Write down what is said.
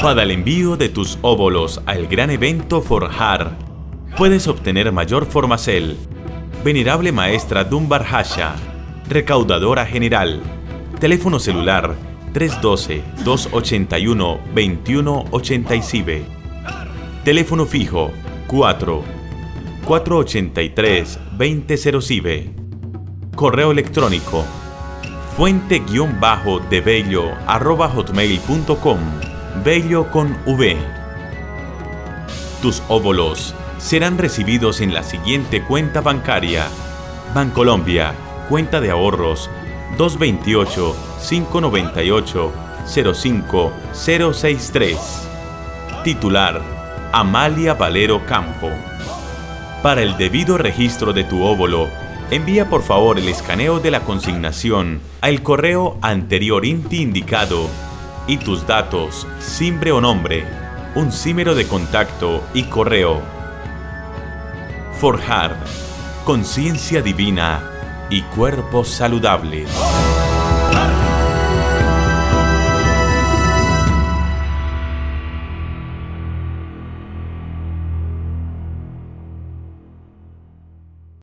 Para el envío de tus óvulos al gran evento Forjar, puedes obtener mayor formacel. Venerable Maestra Dunbar Hasha, Recaudadora General, teléfono celular 312-281-2187. Teléfono fijo 4 483-2005. Correo electrónico fuente-de bello con V. Tus óvulos serán recibidos en la siguiente cuenta bancaria. Bancolombia, cuenta de ahorros 228-598-05063. Titular Amalia Valero Campo. Para el debido registro de tu óvulo, envía por favor el escaneo de la consignación al correo anterior indicado y tus datos, simbre o nombre, un símero de contacto y correo. Forjar, conciencia divina y cuerpos saludables.